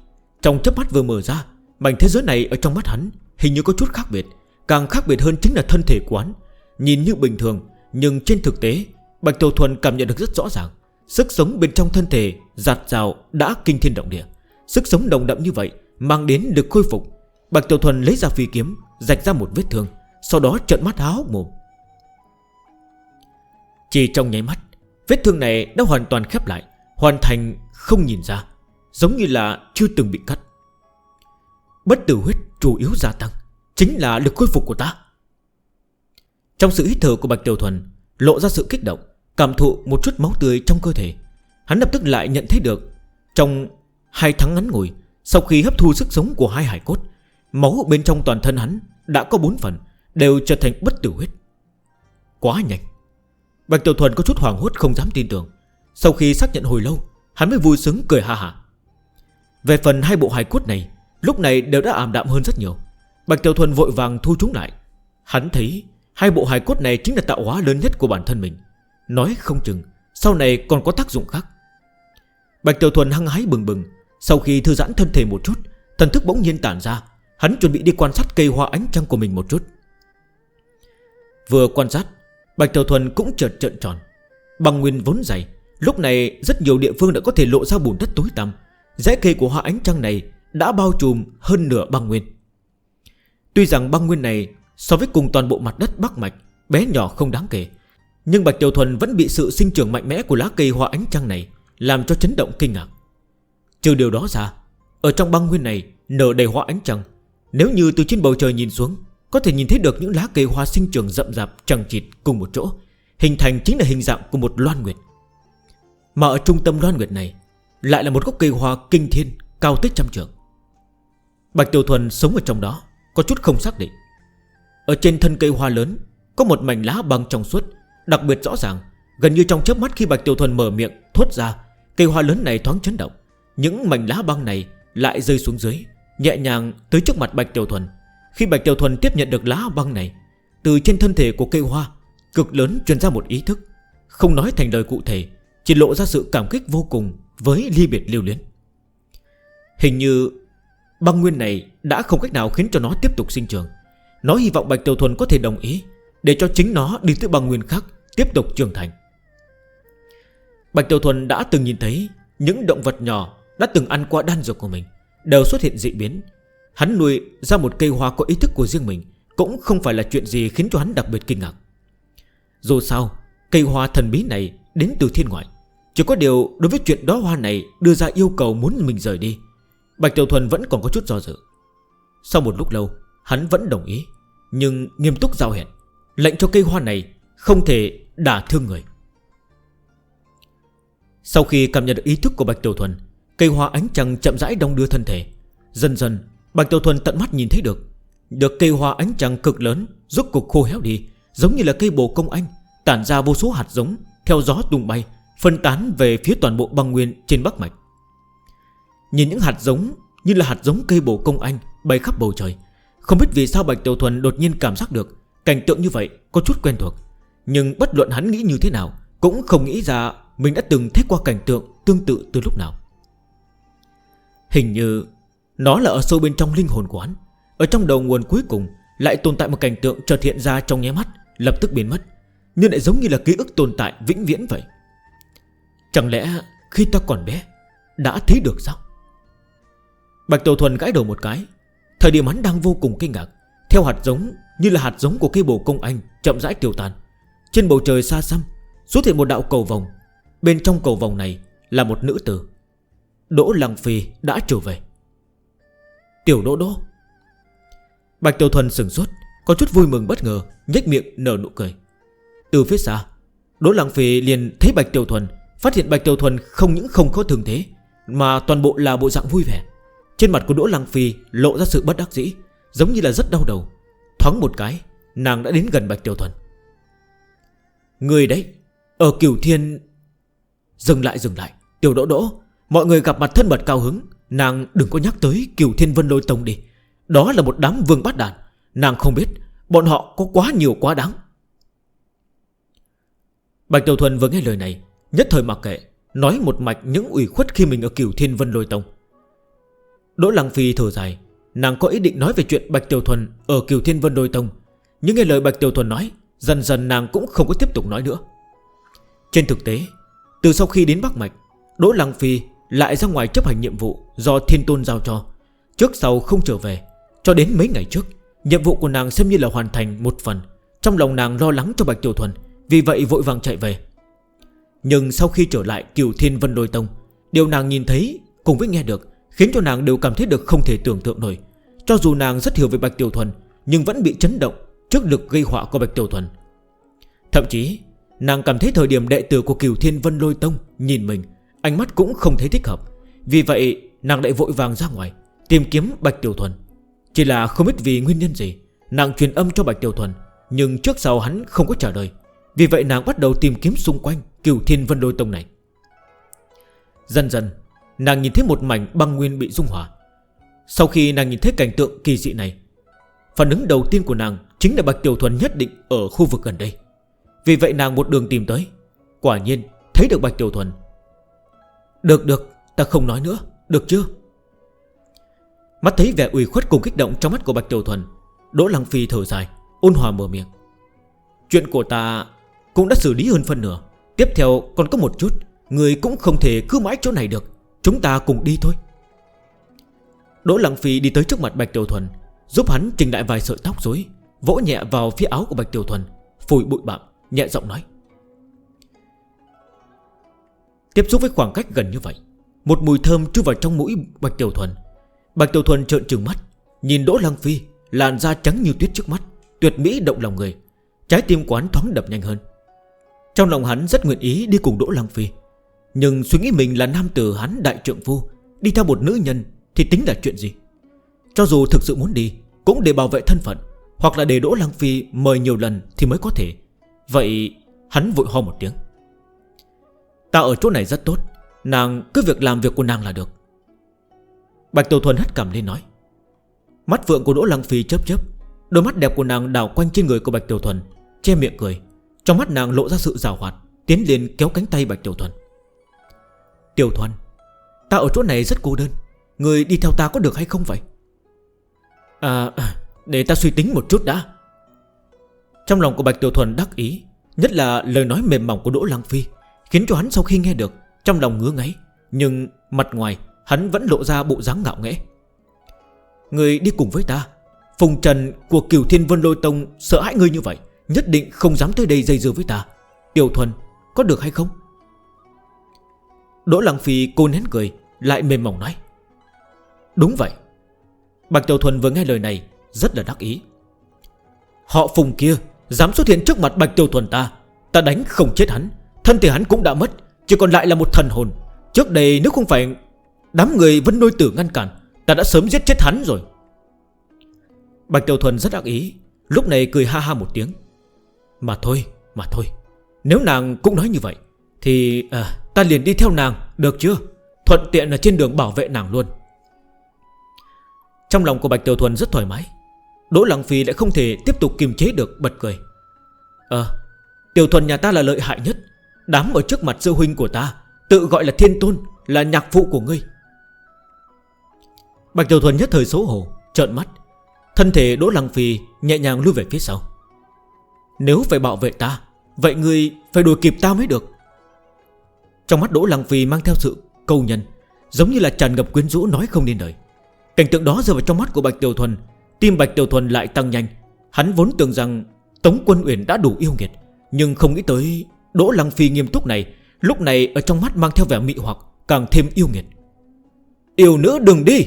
Trong chấp mắt vừa mở ra, Mảnh thế giới này ở trong mắt hắn hình như có chút khác biệt, Càng khác biệt hơn chính là thân thể quán Nhìn như bình thường, Nhưng trên thực tế, Bạch Tiểu Thuần cảm nhận được rất rõ ràng, Sức sống bên trong thân thể Giạt rào đã kinh thiên động địa. Sức sống đồng đậm như vậy Mang đến được khôi phục. Bạch Tiểu Thuần lấy ra phi kiếm dạch ra một vết thương, Sau đó trợn mắt há hốc mồm. Chỉ trong nháy mắt, Vết thương này đã hoàn toàn khép lại, Hoàn thành không nhìn ra, Giống như là chưa từng bị cắt. Bất tử huyết chủ yếu gia tăng, Chính là lực khôi phục của ta. Trong sự hít thở của Bạch Tiểu Thuần, Lộ ra sự kích động, Cảm thụ một chút máu tươi trong cơ thể. Hắn lập tức lại nhận thấy được, Trong hai tháng ngắn ngủi, Sau khi hấp thu sức sống của hai hải cốt Máu bên trong toàn thân hắn Đã có 4 phần, Đều trở thành bất tử huyết. Quá nhanh. Bạch Tiểu Thuần có chút hoàng hốt không dám tin tưởng. Sau khi xác nhận hồi lâu, Hắn mới vui sướng cười ha hả. Về phần hai bộ hài cốt này, Lúc này đều đã ảm đạm hơn rất nhiều. Bạch Tiểu Thuần vội vàng thu chúng lại. Hắn thấy hai bộ hài cốt này chính là tạo hóa lớn nhất của bản thân mình. Nói không chừng, Sau này còn có tác dụng khác. Bạch Tiểu Thuần hăng hái bừng bừng. Sau khi thư giãn thân thể một chút, Thần thức bỗng nhiên tản ra. Hắn chuẩn bị đi quan sát cây hoa ánh trăng của mình một chút. Vừa quan sát, Bạch Tiểu Thuần cũng chợt trợn tròn. Bằng nguyên vốn dày, Lúc này rất nhiều địa phương đã có thể lộ ra bùn đất tối tăm. Rẽ cây của hoa ánh trăng này Đã bao trùm hơn nửa băng nguyên. Tuy rằng băng nguyên này So với cùng toàn bộ mặt đất Bắc Mạch Bé nhỏ không đáng kể, Nhưng Bạch Tiểu Thuần vẫn bị sự sinh trưởng mạnh mẽ Của lá cây hoa ánh trăng này Làm cho chấn động kinh ngạc. Trừ điều đó ra, Ở trong băng nguyên này nở đầy hoa ánh trăng nếu như từ trên bầu trời nhìn xuống, Có thể nhìn thấy được những lá cây hoa sinh trường rậm rạp chẳng chịt cùng một chỗ, Hình thành chính là hình dạng của một loan nguyệt. Mà ở trung tâm loan nguyệt này, Lại là một gốc cây hoa kinh thiên, Cao tích trăm trường Bạch Tiểu Thuần sống ở trong đó, Có chút không xác định. Ở trên thân cây hoa lớn, Có một mảnh lá băng trong suốt, Đặc biệt rõ ràng, Gần như trong chớp mắt khi Bạch Tiểu Thuần mở miệng, Thốt ra, Cây hoa lớn này thoáng chấn động. Những mảnh lá băng này lại rơi xuống dưới. Nhẹ nhàng tới trước mặt Bạch Tiểu Thuần. Khi Bạch Tiểu Thuần tiếp nhận được lá băng này, Từ trên thân thể của cây hoa, Cực lớn truyền ra một ý thức. Không nói thành lời cụ thể, Chỉ lộ ra sự cảm kích vô cùng với ly biệt lưu luyến. Hình như băng nguyên này đã không cách nào khiến cho nó tiếp tục sinh trưởng. Nó hy vọng Bạch Tiểu Thuần có thể đồng ý Để cho chính nó đi tới băng nguyên khác Tiếp tục trưởng thành. Bạch Tiểu Thuần đã từng nhìn thấy Những động vật nhỏ đã từng ăn qua đan dược của mình đều xuất hiện dị biến. Hắn nuôi ra một cây hoa có ý thức của riêng mình, Cũng không phải là chuyện gì khiến cho hắn đặc biệt kinh ngạc. Dù sao, Cây hoa thần bí này đến từ thiên ngoại. Chỉ có điều đối với chuyện đó hoa này Đưa ra yêu cầu muốn mình rời đi. Bạch Tiểu Thuần vẫn còn có chút do dự. Sau một lúc lâu, Hắn vẫn đồng ý, Nhưng nghiêm túc giao hẹn. Lệnh cho cây hoa này không thể đả thương người. Sau khi cảm nhận được ý thức của Bạch Tiểu Thuần Cây hoa ánh trăng chậm rãi đông đưa thân thể. Dần dần, Bạch Tiểu Thuần tận mắt nhìn thấy được. Được cây hoa ánh trăng cực lớn, Rốt cục khô héo đi, Giống như là cây bồ công anh, Tản ra vô số hạt giống, Theo gió tung bay, Phân tán về phía toàn bộ băng nguyên trên Bắc Mạch. Nhìn những hạt giống Như là hạt giống cây bồ công anh Bay khắp bầu trời, Không biết vì sao Bạch Tiểu Thuần đột nhiên cảm giác được Cảnh tượng như vậy có chút quen thuộc. Nhưng bất luận hắn nghĩ như thế nào, Cũng không nghĩ ra mình đã từng thấy qua cảnh tượng tương tự từ lúc nào. Hình như Nó là ở sâu bên trong linh hồn của hắn. Ở trong đầu nguồn cuối cùng Lại tồn tại một cảnh tượng trợt hiện ra trong nhé mắt, Lập tức biến mất, Nhưng lại giống như là ký ức tồn tại vĩnh viễn vậy. Chẳng lẽ khi ta còn bé, Đã thấy được sao? Bạch Tổ Thuần gãi đầu một cái. Thời điểm hắn đang vô cùng kinh ngạc, Theo hạt giống như là hạt giống của cây bồ công anh Chậm rãi tiêu tan. Trên bầu trời xa xăm, xuất hiện một đạo cầu vòng. Bên trong cầu vòng này là một nữ tử. Đỗ Lăng Phi đã trở về. Tiểu Đỗ Đỗ. Bạch Tiểu Thuần sừng sốt, Có chút vui mừng bất ngờ, nhếch miệng nở nụ cười. Từ phía xa, Đỗ Lăng Phi liền thấy Bạch Tiểu Thuần, Phát hiện Bạch Tiểu Thuần không những không có thường thế, Mà toàn bộ là bộ dạng vui vẻ. Trên mặt của Đỗ Lăng Phi lộ ra sự bất đắc dĩ, Giống như là rất đau đầu. Thoáng một cái, Nàng đã đến gần Bạch Tiểu Thuần. Người đấy, Ở Cửu Thiên. Dừng lại dừng lại. Tiểu Đỗ Đỗ Mọi người gặp mặt thân mật cao hứng, Nàng đừng có nhắc tới Kiều Thiên Vân Lôi Tông đi. Đó là một đám vương bát đàn, Nàng không biết Bọn họ có quá nhiều quá đáng. Bạch Tiểu Thuần vừa nghe lời này, Nhất thời mặc kệ, Nói một mạch những ủy khuất khi mình ở Kiều Thiên Vân Lôi Tông. Đỗ Lăng Phi thở dài, Nàng có ý định nói về chuyện Bạch Tiểu Thuần Ở Kiều Thiên Vân Lôi Tông, Nhưng nghe lời Bạch Tiểu Thuần nói, Dần dần nàng cũng không có tiếp tục nói nữa. Trên thực tế, Từ sau khi đến Bắc Mạch, Đỗ Lăng Phi lại ra ngoài chấp hành nhiệm vụ Do thiên tôn giao cho. Trước sau không trở về, Cho đến mấy ngày trước, Nhiệm vụ của nàng xem như là hoàn thành một phần. Trong lòng nàng lo lắng cho Bạch Tiểu Thuần, Vì vậy vội vàng chạy về. Nhưng sau khi trở lại Kiều Thiên Vân Đôi Tông, Điều nàng nhìn thấy cùng với nghe được Khiến cho nàng đều cảm thấy được không thể tưởng tượng nổi. Cho dù nàng rất hiểu về Bạch Tiểu Thuần, Nhưng vẫn bị chấn động trước lực gây họa của Bạch Tiểu Thuần. Thậm chí, Nàng cảm thấy thời điểm đệ tử của Kiều Thiên Vân Lôi Tông Nhìn mình Ánh mắt cũng không thấy thích hợp. Vì vậy, nàng lại vội vàng ra ngoài, Tìm kiếm Bạch Tiểu Thuần. Chỉ là không biết vì nguyên nhân gì, Nàng truyền âm cho Bạch Tiểu Thuần, Nhưng trước sau hắn không có trả lời. Vì vậy nàng bắt đầu tìm kiếm xung quanh Cửu Thiên Vân Đôi Tông này. Dần dần, nàng nhìn thấy một mảnh băng nguyên bị dung hỏa Sau khi nàng nhìn thấy cảnh tượng kỳ dị này, Phản ứng đầu tiên của nàng Chính là Bạch Tiểu Thuần nhất định ở khu vực gần đây. Vì vậy nàng một đường tìm tới, Quả nhiên thấy được Bạch Tiểu Thuần được được, ta không nói nữa. Được chưa Mắt thấy vẻ ủy khuất cùng kích động trong mắt của Bạch Tiểu Thuần, Đỗ Lăng Phi thở dài, Ôn hòa mở miệng. Chuyện của ta cũng đã xử lý hơn phân nửa. Tiếp theo còn có một chút, Người cũng không thể cứ mãi chỗ này được. Chúng ta cùng đi thôi. Đỗ Lăng Phi đi tới trước mặt Bạch Tiểu Thuần, Giúp hắn trình lại vài sợi tóc rối, Vỗ nhẹ vào phía áo của Bạch Tiểu Thuần Phùi bụi bạm nhẹ giọng nói. Tiếp xúc với khoảng cách gần như vậy, Một mùi thơm trút vào trong mũi Bạch Tiểu Thuần. Bạch Tiểu Thuần trợn trừng mắt, Nhìn Đỗ Lăng Phi Làn da trắng như tuyết trước mắt, Tuyệt mỹ động lòng người. Trái tim quán thoáng đập nhanh hơn. Trong lòng hắn rất nguyện ý đi cùng Đỗ Lăng Phi, Nhưng suy nghĩ mình là nam tử hắn đại trượng phu, Đi theo một nữ nhân Thì tính là chuyện gì? Cho dù thực sự muốn đi, Cũng để bảo vệ thân phận, Hoặc là để Đỗ Lăng Phi mời nhiều lần thì mới có thể. Vậy hắn vội ho một tiếng. Ta ở chỗ này rất tốt. Nàng cứ việc làm việc của nàng là được. Bạch Tiểu Thuần hất cảm lên nói. Mắt vượng của Đỗ Lăng Phi chớp chớp. Đôi mắt đẹp của nàng đảo quanh trên người của Bạch Tiểu Thuần, Che miệng cười. Trong mắt nàng lộ ra sự rào hoạt, Tiến liền kéo cánh tay Bạch Tiểu Thuần. Tiểu Thuần Ta ở chỗ này rất cô đơn. Người đi theo ta có được hay không vậy? À để ta suy tính một chút đã. Trong lòng của Bạch Tiểu Thuần đắc ý, Nhất là lời nói mềm mỏng của Đỗ Lăng Phi. Khiến cho hắn sau khi nghe được, Trong lòng ngứa ngáy, Nhưng mặt ngoài, hắn vẫn lộ ra bộ dáng ngạo nghẽ Người đi cùng với ta, Phùng Trần của Kiều Thiên Vân Lôi Tông Sợ hãi ngươi như vậy, Nhất định không dám tới đây dây dưa với ta. Tiểu Thuần, có được hay không? Đỗ Lăng Phi cô nén cười, Lại mềm mỏng nói. Đúng vậy. Bạch Tiểu Thuần vừa nghe lời này, Rất là đắc ý. Họ Phùng kia, Dám xuất hiện trước mặt Bạch Tiểu Thuần ta Ta đánh không chết hắn. Thân thể hắn cũng đã mất Chỉ còn lại là một thần hồn. Trước đây nếu không phải đám người vân nôi tử ngăn cản Ta đã sớm giết chết hắn rồi. Bạch Tiểu Thuần rất đặc ý Lúc này cười ha ha một tiếng. Mà thôi, mà thôi Nếu nàng cũng nói như vậy Thì à, ta liền đi theo nàng, được chưa? Thuận tiện là trên đường bảo vệ nàng luôn. Trong lòng của Bạch Tiểu Thuần rất thoải mái Đỗ Lăng Phi lại không thể tiếp tục kiềm chế được bật cười. Ờ Tiểu Thuần nhà ta là lợi hại nhất Đám ở trước mặt sư huynh của ta, Tự gọi là thiên tôn, Là nhạc phụ của ngươi. Bạch Tiểu Thuần nhất thời xấu hổ, Trợn mắt. Thân thể Đỗ Lăng Phi nhẹ nhàng lưu về phía sau. Nếu phải bảo vệ ta, Vậy ngươi phải đuổi kịp ta mới được. Trong mắt Đỗ Lăng Phi mang theo sự câu nhân, Giống như là tràn ngập quyến rũ nói không nên lời. Cảnh tượng đó rơi vào trong mắt của Bạch Tiểu Thuần, Tim Bạch Tiểu Thuần lại tăng nhanh. Hắn vốn tưởng rằng Tống Quân Uyển đã đủ yêu nghiệt, Nhưng không nghĩ tới Đỗ Lăng Phi nghiêm túc này, Lúc này ở trong mắt mang theo vẻ mị hoặc, Càng thêm yêu nghiệt. Yêu nữ đừng đi!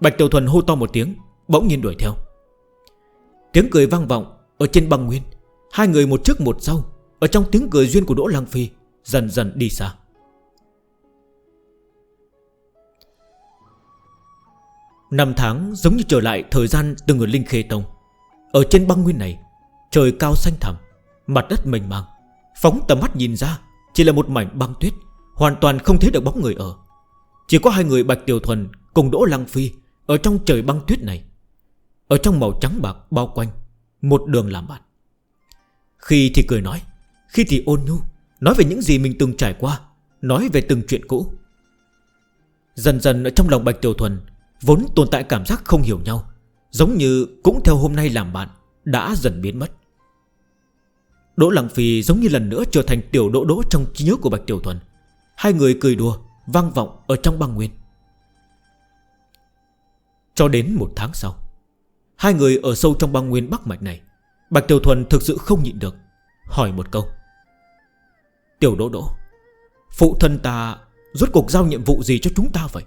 Bạch Tiểu Thuần hô to một tiếng, Bỗng nhiên đuổi theo. Tiếng cười vang vọng ở trên băng nguyên, Hai người một trước một sau, Ở trong tiếng cười duyên của Đỗ Lăng Phi Dần dần đi xa. Năm tháng giống như trở lại thời gian từng ở Linh Khê Tông. Ở trên băng nguyên này, Trời cao xanh thẳm, Mặt đất mềm màng Phóng tầm mắt nhìn ra, Chỉ là một mảnh băng tuyết, Hoàn toàn không thấy được bóng người ở. Chỉ có hai người Bạch Tiểu Thuần cùng Đỗ Lăng Phi Ở trong trời băng tuyết này. Ở trong màu trắng bạc bao quanh, Một đường làm bạn. Khi thì cười nói, Khi thì ôn nhu, Nói về những gì mình từng trải qua, Nói về từng chuyện cũ. Dần dần ở trong lòng Bạch Tiểu Thuần, Vốn tồn tại cảm giác không hiểu nhau, Giống như cũng theo hôm nay làm bạn, Đã dần biến mất. Đỗ Lăng Phi giống như lần nữa trở thành tiểu đỗ đỗ trong trí nhớ của Bạch Tiểu Thuần. Hai người cười đùa, Vang vọng ở trong băng nguyên. Cho đến một tháng sau, Hai người ở sâu trong băng nguyên Bắc Mạch này, Bạch Tiểu Thuần thực sự không nhịn được, Hỏi một câu. Tiểu đỗ đỗ, Phụ thân ta rốt cuộc giao nhiệm vụ gì cho chúng ta vậy?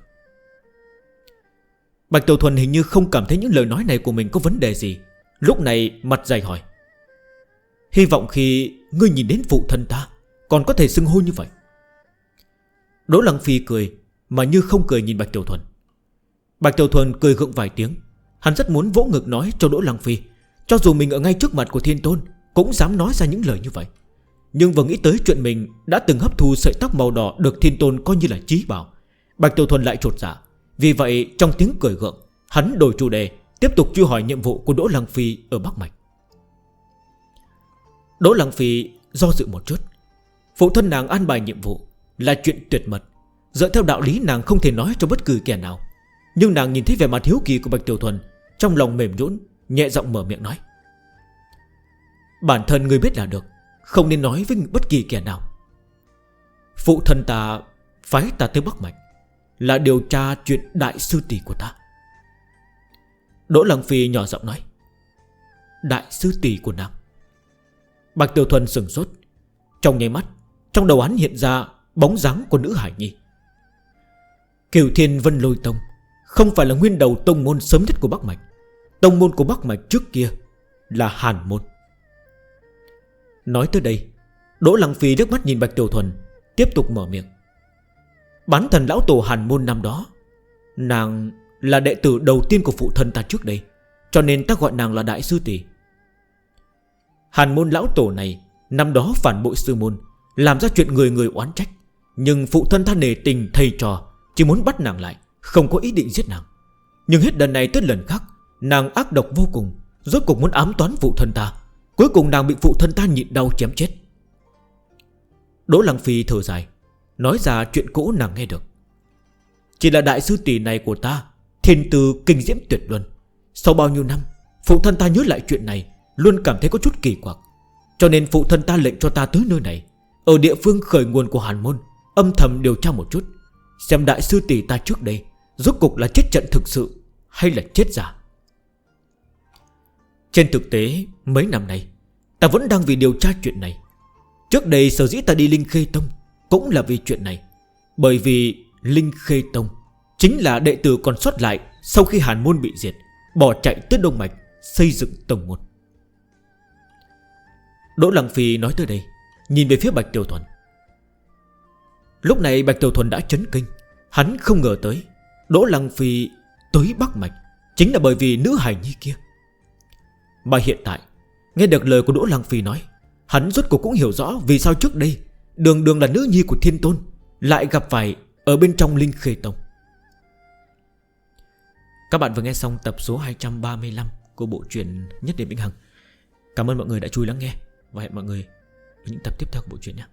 Bạch Tiểu Thuần hình như không cảm thấy những lời nói này của mình có vấn đề gì. Lúc này mặt dày hỏi. Hy vọng khi ngươi nhìn đến phụ thân ta, Còn có thể xưng hô như vậy. Đỗ Lăng Phi cười, Mà như không cười nhìn Bạch Tiểu Thuần. Bạch Tiểu Thuần cười gượng vài tiếng. Hắn rất muốn vỗ ngực nói cho Đỗ Lăng Phi, Cho dù mình ở ngay trước mặt của Thiên Tôn, Cũng dám nói ra những lời như vậy. Nhưng vừa nghĩ tới chuyện mình Đã từng hấp thu sợi tóc màu đỏ Được Thiên Tôn coi như là chí bảo, Bạch Tiểu Thuần lại trột dạ. Vì vậy, trong tiếng cười gượng, Hắn đổi chủ đề, Tiếp tục truy hỏi nhiệm vụ của Đỗ Lăng Phi ở Bắc Mạch. Đỗ Lăng Phi do dự một chút. Phụ thân nàng an bài nhiệm vụ Là chuyện tuyệt mật. Dựa theo đạo lý, nàng không thể nói cho bất cứ kẻ nào. Nhưng nàng nhìn thấy vẻ mặt hiếu kỳ của Bạch Tiểu Thuần, Trong lòng mềm nhũn, Nhẹ giọng mở miệng nói. Bản thân người biết là được, Không nên nói với bất kỳ kẻ nào. Phụ thân ta Phái ta tới Bắc Mạch, Là điều tra chuyện đại sư tỷ của ta. Đỗ Lăng Phi nhỏ giọng nói. Đại sư tỷ của nàng. Bạch Tiểu Thuần sừng sốt. Trong nháy mắt, Trong đầu án hiện ra bóng dáng của nữ Hải Nhi. Kiều Thiên Vân Lôi Tông, Không phải là nguyên đầu tông môn sớm nhất của Bắc Mạch. Tông môn của Bắc Mạch trước kia Là Hàn Môn. Nói tới đây, Đỗ Lăng Phi nước mắt nhìn Bạch Tiểu Thuần, Tiếp tục mở miệng. Bán thần lão tổ Hàn Môn năm đó, Nàng là đệ tử đầu tiên của phụ thân ta trước đây, Cho nên ta gọi nàng là Đại Sư Tỷ. Hàn môn lão tổ này, Năm đó phản bội sư môn, Làm ra chuyện người người oán trách. Nhưng phụ thân than nề tình thầy trò, Chỉ muốn bắt nàng lại, Không có ý định giết nàng. Nhưng hết lần này tới lần khác, Nàng ác độc vô cùng, Rốt cuộc muốn ám toán phụ thân ta. Cuối cùng nàng bị phụ thân ta nhịn đau chém chết. Đỗ Lăng Phi thở dài, Nói ra chuyện cũ nàng nghe được. Chỉ là đại sư tỷ này của ta, Thiên tư kinh diễm tuyệt luân. Sau bao nhiêu năm, Phụ thân ta nhớ lại chuyện này Luôn cảm thấy có chút kỳ quặc. Cho nên phụ thân ta lệnh cho ta tới nơi này. Ở địa phương khởi nguồn của Hàn Môn, Âm thầm điều tra một chút, Xem đại sư tỷ ta trước đây Rốt cục là chết trận thực sự Hay là chết giả. Trên thực tế, mấy năm nay, Ta vẫn đang vì điều tra chuyện này. Trước đây sở dĩ ta đi Linh Khê Tông Cũng là vì chuyện này. Bởi vì Linh Khê Tông Chính là đệ tử còn sót lại Sau khi Hàn Môn bị diệt, Bỏ chạy tới Đông Mạch Xây dựng Tổng Môn. Đỗ Lăng Phi nói tới đây, Nhìn về phía Bạch Tiểu Thuần. Lúc này Bạch Tiểu Thuần đã chấn kinh, Hắn không ngờ tới Đỗ Lăng Phi tới Bắc Mạch Chính là bởi vì nữ hài nhi kia. Mà hiện tại, Nghe được lời của Đỗ Lăng Phi nói, Hắn rốt cuộc cũng hiểu rõ vì sao trước đây Đường đường là nữ nhi của thiên tôn Lại gặp phải ở bên trong Linh Khê Tông. Các bạn vừa nghe xong tập số 235 Của bộ truyện Nhất Điểm Vĩnh Hằng. Cảm ơn mọi người đã chui lắng nghe. Và hẹn mọi người ở những tập tiếp theo của bộ truyện nhé.